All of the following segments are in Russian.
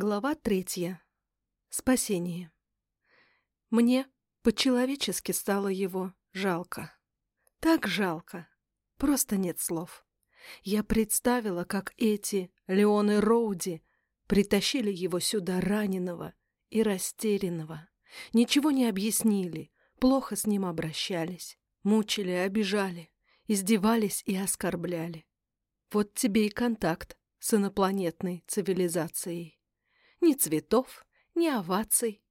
Глава третья. Спасение. Мне по-человечески стало его жалко. Так жалко. Просто нет слов. Я представила, как эти Леоны Роуди притащили его сюда раненого и растерянного. Ничего не объяснили, плохо с ним обращались, мучили, обижали, издевались и оскорбляли. Вот тебе и контакт с инопланетной цивилизацией. Ни цветов, ни оваций.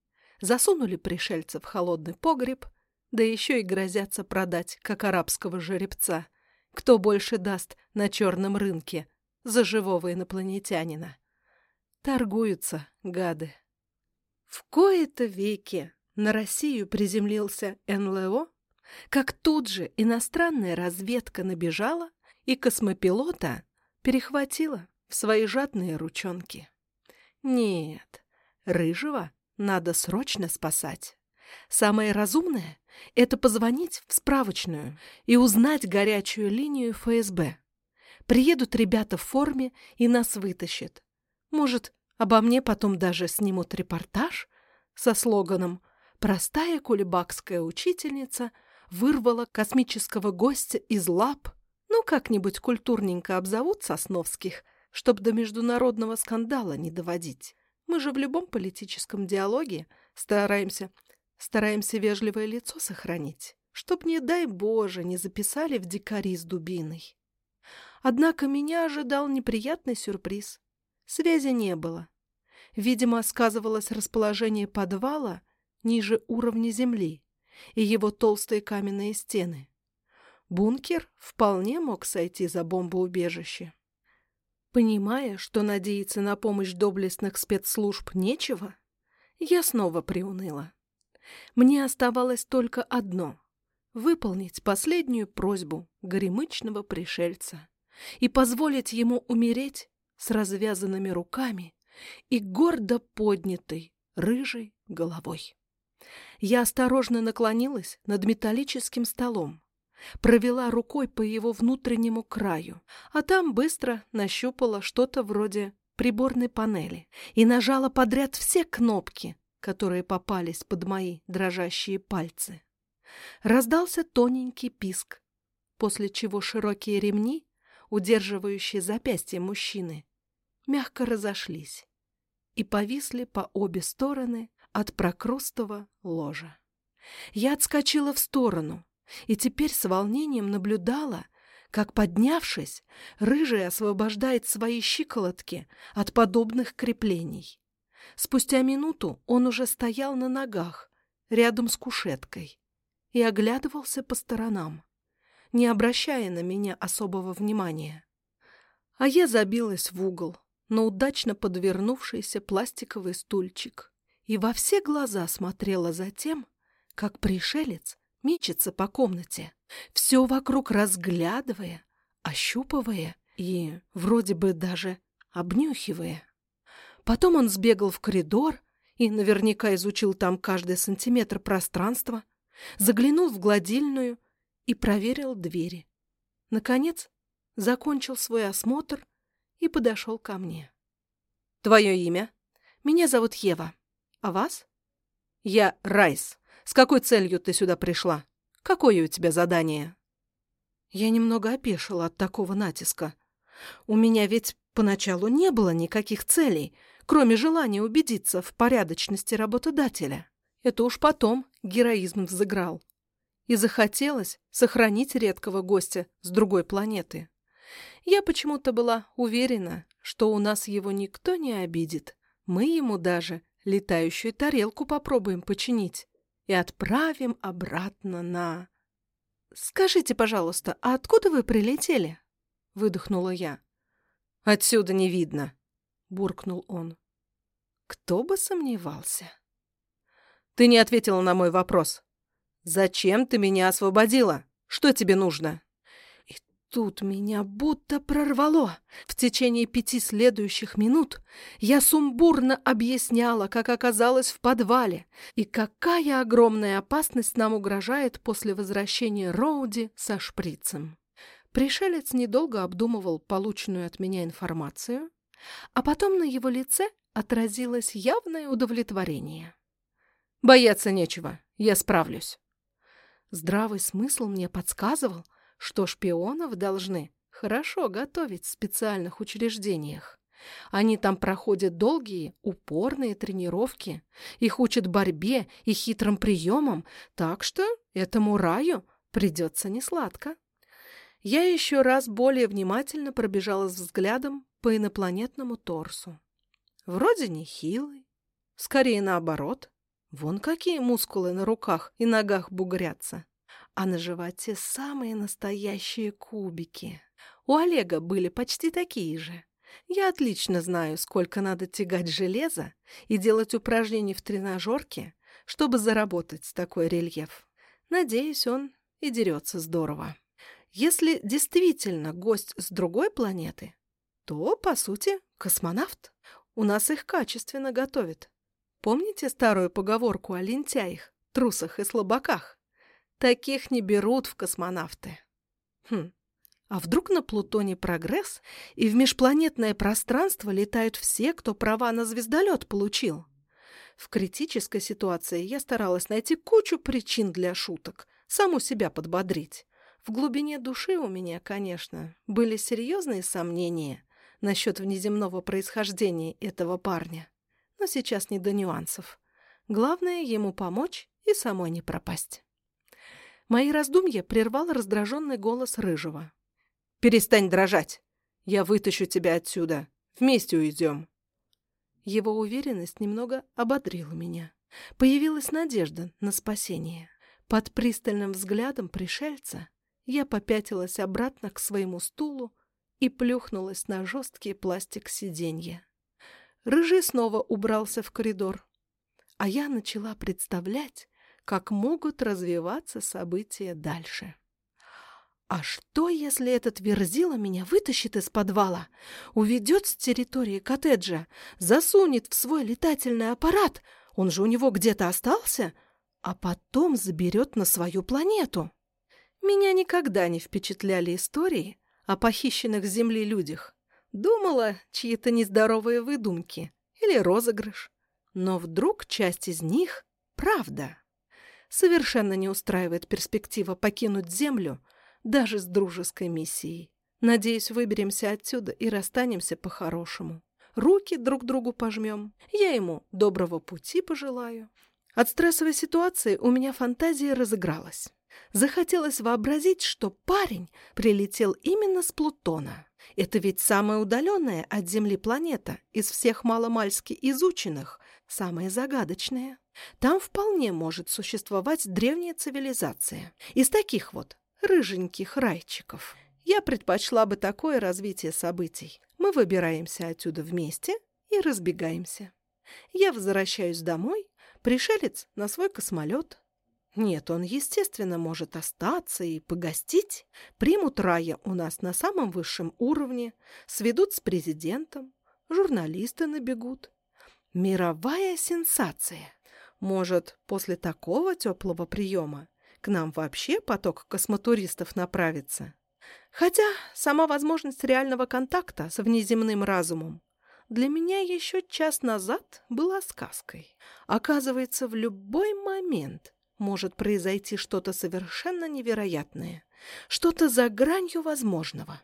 Засунули пришельцев в холодный погреб, да еще и грозятся продать, как арабского жеребца. Кто больше даст на черном рынке за живого инопланетянина? Торгуются, гады. В кои-то веки на Россию приземлился НЛО, как тут же иностранная разведка набежала и космопилота перехватила в свои жадные ручонки. Нет, рыжего надо срочно спасать. Самое разумное — это позвонить в справочную и узнать горячую линию ФСБ. Приедут ребята в форме и нас вытащат. Может, обо мне потом даже снимут репортаж со слоганом «Простая кулебакская учительница вырвала космического гостя из лап». Ну, как-нибудь культурненько обзовут Сосновских – чтоб до международного скандала не доводить. Мы же в любом политическом диалоге стараемся, стараемся вежливое лицо сохранить, чтоб, не дай Боже, не записали в дикари с дубиной. Однако меня ожидал неприятный сюрприз. Связи не было. Видимо, сказывалось расположение подвала ниже уровня земли и его толстые каменные стены. Бункер вполне мог сойти за бомбоубежище. Понимая, что надеяться на помощь доблестных спецслужб нечего, я снова приуныла. Мне оставалось только одно — выполнить последнюю просьбу горемычного пришельца и позволить ему умереть с развязанными руками и гордо поднятой рыжей головой. Я осторожно наклонилась над металлическим столом, Провела рукой по его внутреннему краю, а там быстро нащупала что-то вроде приборной панели и нажала подряд все кнопки, которые попались под мои дрожащие пальцы. Раздался тоненький писк, после чего широкие ремни, удерживающие запястье мужчины, мягко разошлись и повисли по обе стороны от прокрустого ложа. Я отскочила в сторону, и теперь с волнением наблюдала, как, поднявшись, рыжий освобождает свои щиколотки от подобных креплений. Спустя минуту он уже стоял на ногах, рядом с кушеткой, и оглядывался по сторонам, не обращая на меня особого внимания. А я забилась в угол на удачно подвернувшийся пластиковый стульчик и во все глаза смотрела за тем, как пришелец мечется по комнате, все вокруг разглядывая, ощупывая и вроде бы даже обнюхивая. Потом он сбегал в коридор и наверняка изучил там каждый сантиметр пространства, заглянул в гладильную и проверил двери. Наконец, закончил свой осмотр и подошел ко мне. «Твое имя?» «Меня зовут Ева. А вас?» «Я Райс. С какой целью ты сюда пришла? Какое у тебя задание?» Я немного опешила от такого натиска. У меня ведь поначалу не было никаких целей, кроме желания убедиться в порядочности работодателя. Это уж потом героизм взыграл. И захотелось сохранить редкого гостя с другой планеты. Я почему-то была уверена, что у нас его никто не обидит. Мы ему даже летающую тарелку попробуем починить и отправим обратно на... «Скажите, пожалуйста, а откуда вы прилетели?» — выдохнула я. «Отсюда не видно», — буркнул он. «Кто бы сомневался?» «Ты не ответила на мой вопрос. Зачем ты меня освободила? Что тебе нужно?» Тут меня будто прорвало. В течение пяти следующих минут я сумбурно объясняла, как оказалась в подвале и какая огромная опасность нам угрожает после возвращения Роуди со шприцем. Пришелец недолго обдумывал полученную от меня информацию А потом на его лице отразилось явное удовлетворение. «Бояться нечего, я справлюсь». Здравый смысл мне подсказывал, что шпионов должны хорошо готовить в специальных учреждениях. Они там проходят долгие, упорные тренировки, их учат борьбе и хитрым приемам, так что этому раю придется несладко. Я еще раз более внимательно пробежалась взглядом по инопланетному торсу. Вроде не хилый, скорее наоборот. Вон какие мускулы на руках и ногах бугрятся. А на животе самые настоящие кубики. У Олега были почти такие же. Я отлично знаю, сколько надо тягать железо и делать упражнений в тренажерке, чтобы заработать такой рельеф. Надеюсь, он и дерется здорово. Если действительно гость с другой планеты, то, по сути, космонавт. У нас их качественно готовят. Помните старую поговорку о лентяях, трусах и слабаках? Таких не берут в космонавты. Хм, а вдруг на Плутоне прогресс, и в межпланетное пространство летают все, кто права на звездолет получил? В критической ситуации я старалась найти кучу причин для шуток, саму себя подбодрить. В глубине души у меня, конечно, были серьезные сомнения насчет внеземного происхождения этого парня. Но сейчас не до нюансов. Главное ему помочь и самой не пропасть. Мои раздумья прервал раздраженный голос Рыжего. «Перестань дрожать! Я вытащу тебя отсюда! Вместе уйдем!» Его уверенность немного ободрила меня. Появилась надежда на спасение. Под пристальным взглядом пришельца я попятилась обратно к своему стулу и плюхнулась на жесткий пластик сиденья. Рыжий снова убрался в коридор, а я начала представлять, как могут развиваться события дальше. А что, если этот верзила меня вытащит из подвала, уведет с территории коттеджа, засунет в свой летательный аппарат, он же у него где-то остался, а потом заберет на свою планету? Меня никогда не впечатляли истории о похищенных с Земли людях. Думала, чьи-то нездоровые выдумки или розыгрыш. Но вдруг часть из них — правда. Совершенно не устраивает перспектива покинуть Землю даже с дружеской миссией. Надеюсь, выберемся отсюда и расстанемся по-хорошему. Руки друг другу пожмем. Я ему доброго пути пожелаю. От стрессовой ситуации у меня фантазия разыгралась. Захотелось вообразить, что парень прилетел именно с Плутона. Это ведь самая удаленная от Земли планета из всех маломальски изученных, самая загадочная. Там вполне может существовать древняя цивилизация. Из таких вот рыженьких райчиков. Я предпочла бы такое развитие событий. Мы выбираемся отсюда вместе и разбегаемся. Я возвращаюсь домой, пришелец на свой космолет, нет, он, естественно, может остаться и погостить. Примут Рая у нас на самом высшем уровне, сведут с президентом, журналисты набегут. Мировая сенсация. Может, после такого теплого приема к нам вообще поток космотуристов направится? Хотя сама возможность реального контакта с внеземным разумом для меня еще час назад была сказкой. Оказывается, в любой момент – может произойти что-то совершенно невероятное, что-то за гранью возможного.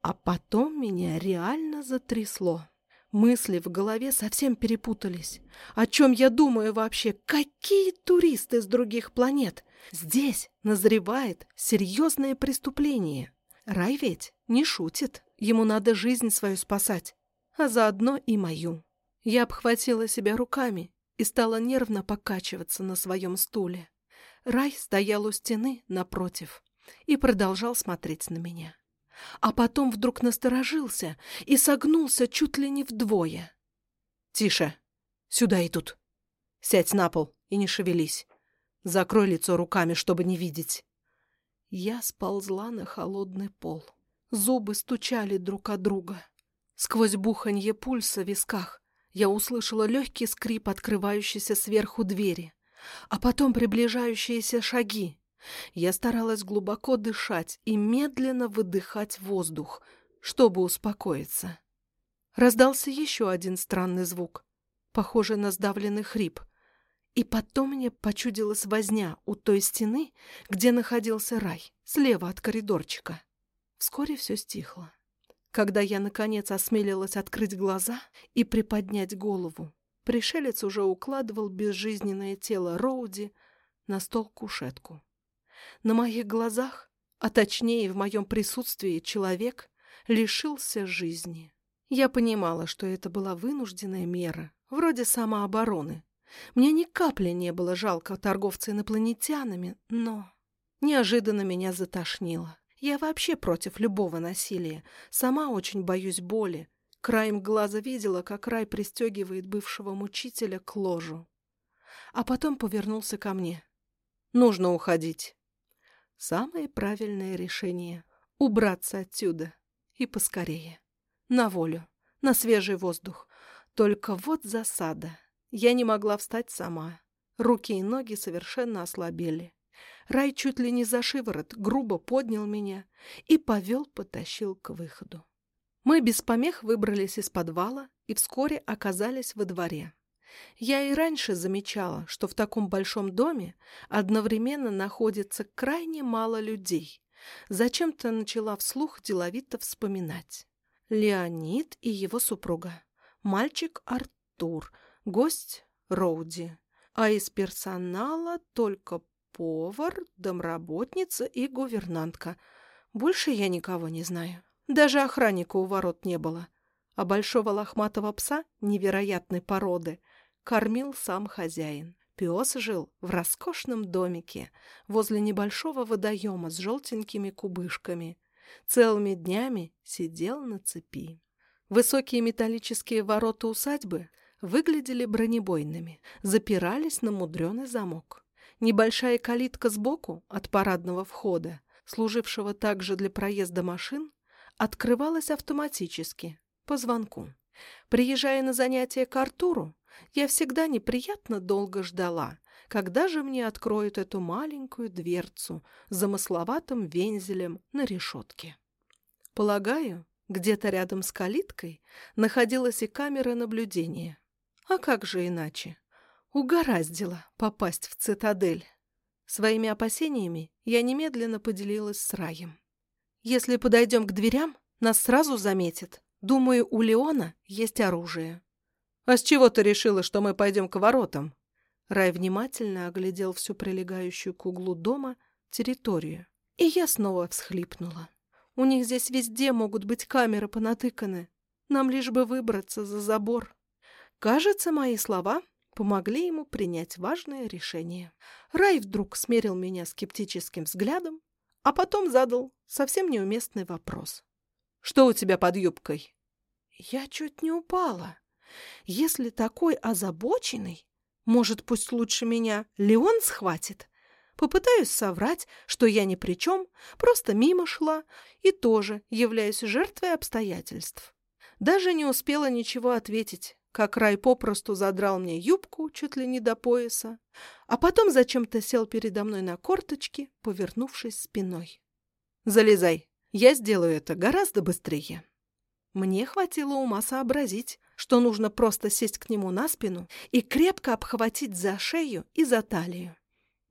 А потом меня реально затрясло. Мысли в голове совсем перепутались. О чем я думаю вообще? Какие туристы с других планет? Здесь назревает серьезное преступление. Рай ведь не шутит. Ему надо жизнь свою спасать, а заодно и мою. Я обхватила себя руками и стала нервно покачиваться на своем стуле. Рай стоял у стены напротив и продолжал смотреть на меня. А потом вдруг насторожился и согнулся чуть ли не вдвое. «Тише! Сюда идут! Сядь на пол и не шевелись! Закрой лицо руками, чтобы не видеть!» Я сползла на холодный пол. Зубы стучали друг от друга. Сквозь буханье пульса в висках я услышала легкий скрип открывающейся сверху двери, а потом приближающиеся шаги. Я старалась глубоко дышать и медленно выдыхать воздух, чтобы успокоиться. Раздался еще один странный звук, похожий на сдавленный хрип. И потом мне почудилась возня у той стены, где находился рай, слева от коридорчика. Вскоре все стихло. Когда я, наконец, осмелилась открыть глаза и приподнять голову, пришелец уже укладывал безжизненное тело Роуди на стол-кушетку. На моих глазах, а точнее в моем присутствии, человек лишился жизни. Я понимала, что это была вынужденная мера, вроде самообороны. Мне ни капли не было жалко торговца инопланетянами, но... Неожиданно меня затошнило. Я вообще против любого насилия. Сама очень боюсь боли. Краем глаза видела, как Рай пристегивает бывшего мучителя к ложу. А потом повернулся ко мне. Нужно уходить. Самое правильное решение — убраться отсюда. И поскорее. На волю. На свежий воздух. Только вот засада. Я не могла встать сама. Руки и ноги совершенно ослабели. Рай чуть ли не за шиворот грубо поднял меня и повел, потащил к выходу. Мы без помех выбрались из подвала и вскоре оказались во дворе. Я и раньше замечала, что в таком большом доме одновременно находится крайне мало людей. Зачем-то начала вслух деловито вспоминать. Леонид и его супруга, мальчик Артур, гость Роуди, а из персонала только повар, домработница и гувернантка. Больше я никого не знаю. Даже охранника у ворот не было. А большого лохматого пса невероятной породы кормил сам хозяин. Пес жил в роскошном домике возле небольшого водоема с желтенькими кубышками. Целыми днями сидел на цепи. Высокие металлические ворота усадьбы выглядели бронебойными, запирались на мудреный замок. Небольшая калитка сбоку от парадного входа, служившего также для проезда машин, открывалась автоматически, по звонку. Приезжая на занятия к Артуру, я всегда неприятно долго ждала, когда же мне откроют эту маленькую дверцу с замысловатым вензелем на решетке. Полагаю, где-то рядом с калиткой находилась и камера наблюдения. А как же иначе? Угораздило попасть в цитадель. Своими опасениями я немедленно поделилась с Раем. Если подойдем к дверям, нас сразу заметят. Думаю, у Леона есть оружие. «А с чего ты решила, что мы пойдем к воротам?» Рай внимательно оглядел всю прилегающую к углу дома территорию. И я снова всхлипнула. У них здесь везде могут быть камеры понатыканы. Нам лишь бы выбраться за забор. Кажется, мои слова помогли ему принять важное решение. Рай вдруг смерил меня скептическим взглядом, а потом задал совсем неуместный вопрос. «Что у тебя под юбкой?» Я чуть не упала. Если такой озабоченный, может, пусть лучше меня Леон схватит? Попытаюсь соврать, что я ни при чем, просто мимо шла и тоже являюсь жертвой обстоятельств. Даже не успела ничего ответить, как Рай попросту задрал мне юбку чуть ли не до пояса, а потом зачем-то сел передо мной на корточки, повернувшись спиной. «Залезай, я сделаю это гораздо быстрее». Мне хватило ума сообразить, что нужно просто сесть к нему на спину и крепко обхватить за шею и за талию.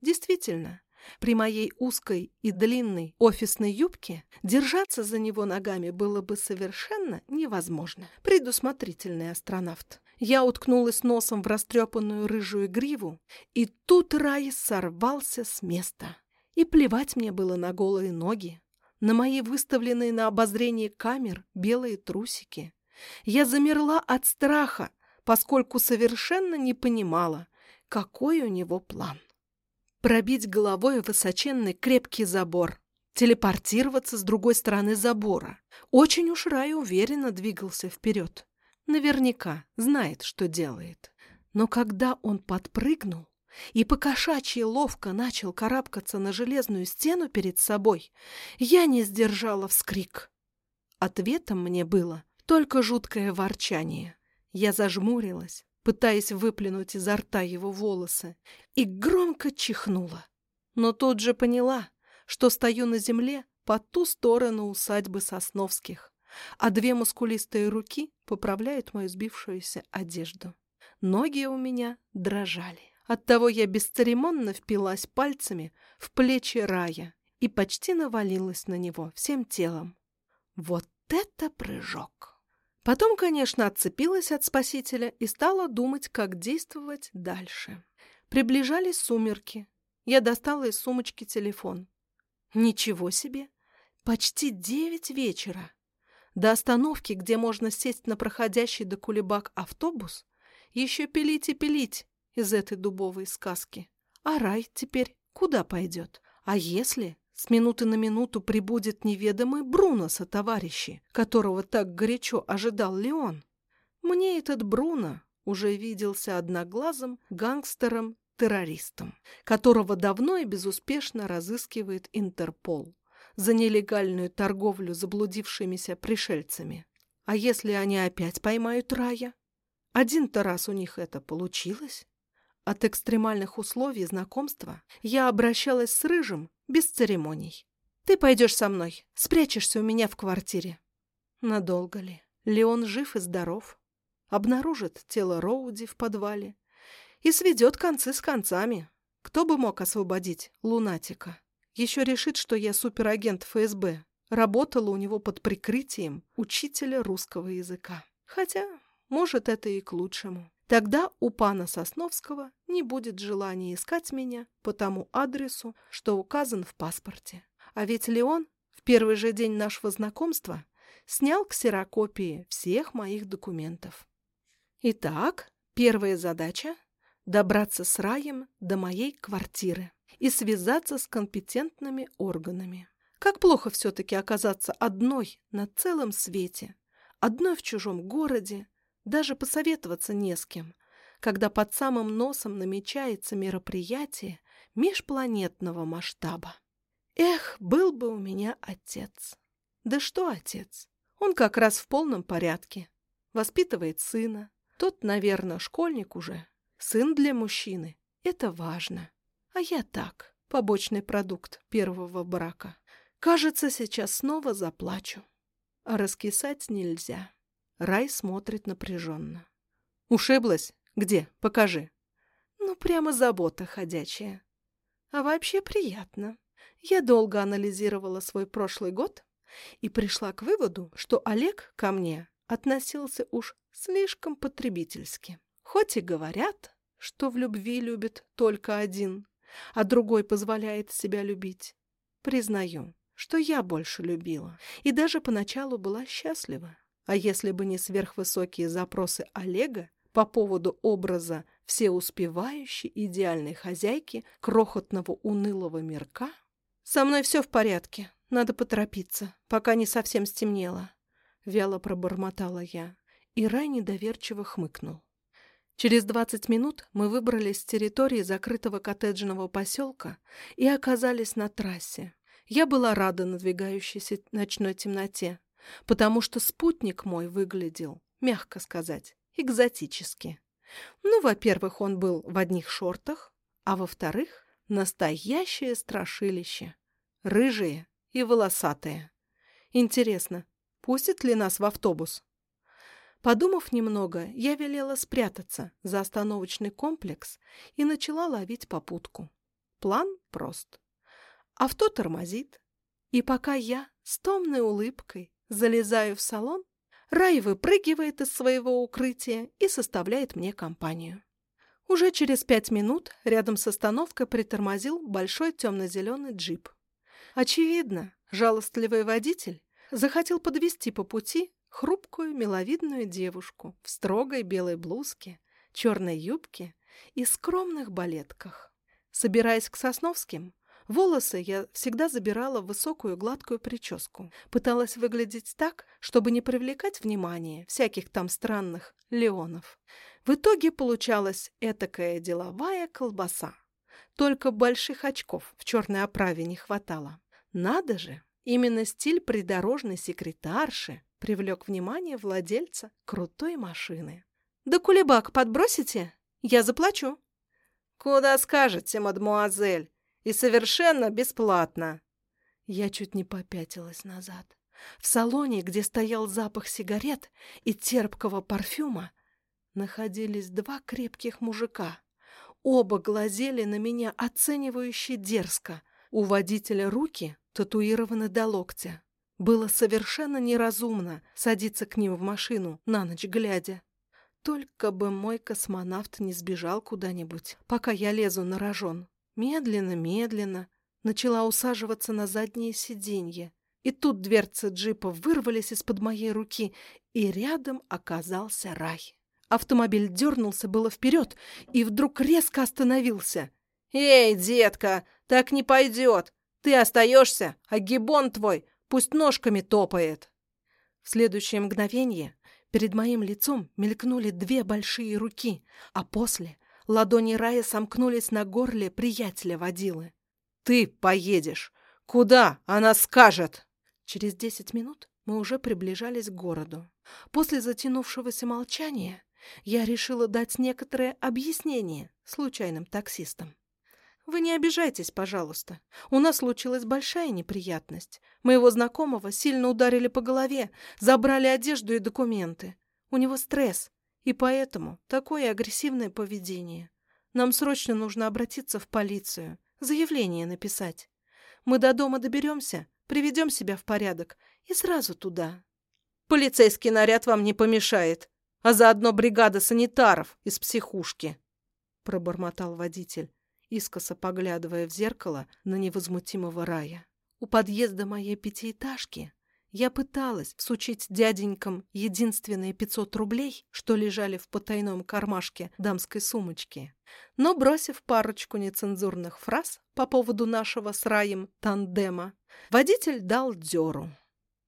Действительно, при моей узкой и длинной офисной юбке держаться за него ногами было бы совершенно невозможно. Предусмотрительный астронавт. Я уткнулась носом в растрепанную рыжую гриву, и тут рай сорвался с места. И плевать мне было на голые ноги, на мои выставленные на обозрение камер белые трусики. Я замерла от страха, поскольку совершенно не понимала, какой у него план. Пробить головой высоченный крепкий забор, телепортироваться с другой стороны забора. Очень уж Рай уверенно двигался вперед. Наверняка знает, что делает. Но когда он подпрыгнул, и покошачьи ловко начал карабкаться на железную стену перед собой, я не сдержала вскрик. Ответом мне было только жуткое ворчание. Я зажмурилась, пытаясь выплюнуть изо рта его волосы, и громко чихнула. Но тут же поняла, что стою на земле по ту сторону усадьбы Сосновских, а две мускулистые руки поправляет мою сбившуюся одежду. Ноги у меня дрожали. Оттого я бесцеремонно впилась пальцами в плечи Рая и почти навалилась на него всем телом. Вот это прыжок! Потом, конечно, отцепилась от спасителя и стала думать, как действовать дальше. Приближались сумерки. Я достала из сумочки телефон. Ничего себе! Почти девять вечера. До остановки, где можно сесть на проходящий до Кулебак автобус, еще пилить и пилить из этой дубовой сказки. А рай теперь куда пойдет? А если с минуты на минуту прибудет неведомый Бруно со товарищи, которого так горячо ожидал Леон? Мне этот Бруно уже виделся одноглазым гангстером-террористом, которого давно и безуспешно разыскивает Интерпол за нелегальную торговлю заблудившимися пришельцами. А если они опять поймают Рая? Один-то раз у них это получилось. От экстремальных условий знакомства я обращалась с Рыжим без церемоний. «Ты пойдешь со мной, спрячешься у меня в квартире». Надолго ли? Леон жив и здоров. Обнаружит тело Роуди в подвале и сведет концы с концами. Кто бы мог освободить лунатика? Еще решит, что я суперагент ФСБ. Работала у него под прикрытием учителя русского языка. Хотя, может, это и к лучшему. Тогда у пана Сосновского не будет желания искать меня по тому адресу, что указан в паспорте. А ведь Леон в первый же день нашего знакомства снял ксерокопии всех моих документов. Итак, первая задача – добраться с Раем до моей квартиры и связаться с компетентными органами. Как плохо все-таки оказаться одной на целом свете, одной в чужом городе, даже посоветоваться не с кем, когда под самым носом намечается мероприятие межпланетного масштаба. Эх, был бы у меня отец. Да что отец? Он как раз в полном порядке. Воспитывает сына. Тот, наверное, школьник уже. Сын для мужчины – это важно. А я так, побочный продукт первого брака. Кажется, сейчас снова заплачу. А раскисать нельзя. Рай смотрит напряженно. Ушиблась? Где? Покажи. Ну, прямо забота ходячая. А вообще приятно. Я долго анализировала свой прошлый год и пришла к выводу, что Олег ко мне относился уж слишком потребительски. Хоть и говорят, что в любви любит только один, а другой позволяет себя любить. Признаю, что я больше любила и даже поначалу была счастлива. А если бы не сверхвысокие запросы Олега по поводу образа всеуспевающей идеальной хозяйки крохотного унылого мирка? «Со мной все в порядке, надо поторопиться, пока не совсем стемнело», — вяло пробормотала я, и Рай недоверчиво хмыкнул. Через двадцать минут мы выбрались с территории закрытого коттеджного поселка и оказались на трассе. Я была рада надвигающейся ночной темноте, потому что спутник мой выглядел, мягко сказать, экзотически. Ну, во-первых, он был в одних шортах, а во-вторых, настоящее страшилище. Рыжие и волосатые. Интересно, пустят ли нас в автобус? Подумав немного, я велела спрятаться за остановочный комплекс и начала ловить попутку. План прост. Авто тормозит, и пока я с томной улыбкой залезаю в салон, Рай выпрыгивает из своего укрытия и составляет мне компанию. Уже через пять минут рядом с остановкой притормозил большой темно-зеленый джип. Очевидно, жалостливый водитель захотел подвести по пути хрупкую, миловидную девушку в строгой белой блузке, черной юбке и скромных балетках. Собираясь к Сосновским, волосы я всегда забирала в высокую гладкую прическу. Пыталась выглядеть так, чтобы не привлекать внимание всяких там странных леонов. В итоге получалась этакая деловая колбаса. Только больших очков в черной оправе не хватало. Надо же! Именно стиль придорожной секретарши привлек внимание владельца крутой машины. «Да кулебак подбросите? Я заплачу». «Куда скажете, мадмуазель, и совершенно бесплатно». Я чуть не попятилась назад. В салоне, где стоял запах сигарет и терпкого парфюма, находились два крепких мужика. Оба глазели на меня оценивающе дерзко. У водителя руки татуированы до локтя. Было совершенно неразумно садиться к ним в машину, на ночь глядя. Только бы мой космонавт не сбежал куда-нибудь, пока я лезу на рожон. Медленно, медленно начала усаживаться на заднее сиденье. И тут дверцы джипа вырвались из-под моей руки, и рядом оказался рай. Автомобиль дернулся было вперед и вдруг резко остановился. «Эй, детка, так не пойдет! Ты остаешься, а гибон твой пусть ножками топает!» В следующее мгновение перед моим лицом мелькнули две большие руки, а после ладони Рая сомкнулись на горле приятеля водилы. «Ты поедешь! Куда она скажет?» Через десять минут мы уже приближались к городу. После затянувшегося молчания я решила дать некоторое объяснение случайным таксистам. Вы не обижайтесь, пожалуйста. У нас случилась большая неприятность. Моего знакомого сильно ударили по голове, забрали одежду и документы. У него стресс, и поэтому такое агрессивное поведение. Нам срочно нужно обратиться в полицию, заявление написать. Мы до дома доберемся, приведем себя в порядок и сразу туда. Полицейский наряд вам не помешает, а заодно бригада санитаров из психушки, — пробормотал водитель, искоса поглядывая в зеркало на невозмутимого рая. У подъезда моей пятиэтажки я пыталась всучить дяденькам единственные пятьсот рублей, что лежали в потайном кармашке дамской сумочки. Но, бросив парочку нецензурных фраз по поводу нашего с Раем тандема, водитель дал дёру.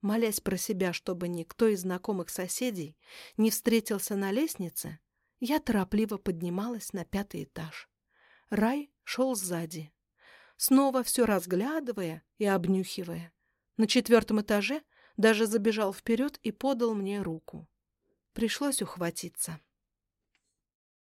Молясь про себя, чтобы никто из знакомых соседей не встретился на лестнице, я торопливо поднималась на пятый этаж. Рай шел сзади, снова все разглядывая и обнюхивая. На четвертом этаже даже забежал вперед и подал мне руку. Пришлось ухватиться.